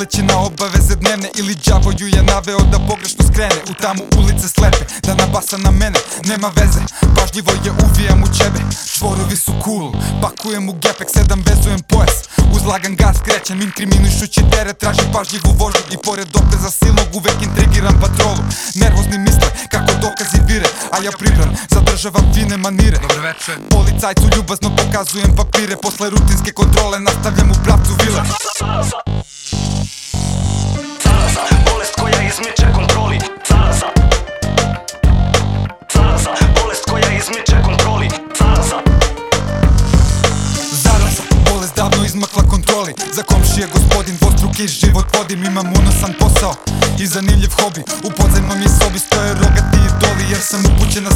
Misleći na obaveze dnevne Ili đavo ju je naveo da pogrešno skrene U tamu ulice slepe Da nabasa na mene Nema veze Pažljivo je uvijam u ćebe Čvorovi su cool Pakujem u gepek Sedam vezujem pojas Uzlagan gas krećem Inkriminišući teret Tražim pažljivu vožnju I pored opreza silnog Uvek intrigiram patrolu Nervozni misle Kako dokazi vire A ja pribran Zadržavam fine manire. Dobro veče Policajcu ljubazno pokazujem papire Posle rutinske kontrole nastavljam u pravcu vile izmakla kontroli. Za komšije gospodin dvostruki život vodim Imam unosan posao i zanimljiv hobi. U podzemnom mi sobi stoje rogati idoli Jer sam upućen na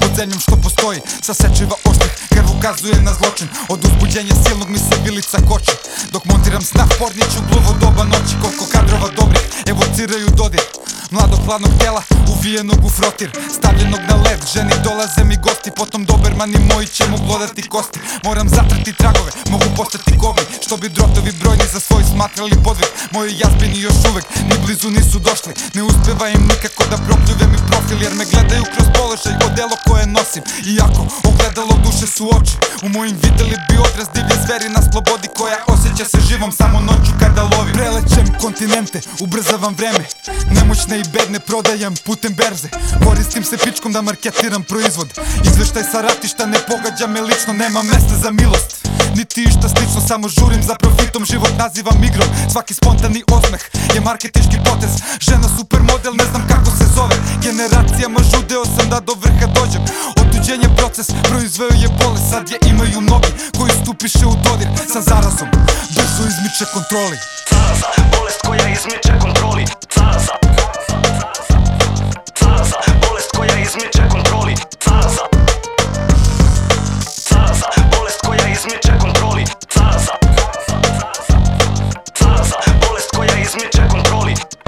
pod zemljom što postoji. Sasečiva oštrih, krv ukazuje na zločin. Od uzbuđenja silnog mi se vilica koči. Dok montiram snah porniću gluvo doba noći Koliko kadrova dobrih evociraju dodir Mladog hladnog tela, uvijenog u frotir Stavljenog na led, ženi dolaze mi gosti Potom dobermani moji će mu glodati kosti. Moram zatrati tragove, mogu postati govni Što bi drotovi brojni za svoj smatrali podvig. Moji jazbini još uvek ni blizu nisu došli. Ne uspeva im nikako da propljuve mi profil Jer me gledaju kroz položaj odelo koje nosim. Iako ogledalo duše su oči U mojim videli bi odraz divlje zveri na slobodi Koja osjeća se živom. Samo noću kada lovi Prelećem kontinente, ubrzavam vreme. Nemoćne i bedne prodajem putem berze. Koristim se pičkom da marketiram proizvod. Izveštaj sa ratišta ne pogađa me lično Nema mesta za milost Niti išta slično, samo žurim za profitom. Život nazivam igrom, svaki spontani osmeh Je marketinški potez, žena supermodel Ne znam kako se zove, generacijama žudeo sam da do vrha dođem. Otuđenje proces, proizveo je bolest. Sad je imaju mnogi koji stupiše u dodir Sa zarazom, brzo izmiče kontroli. Zaraza, bolest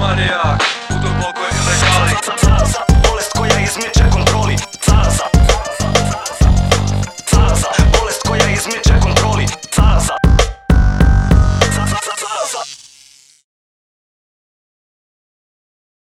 Maniac.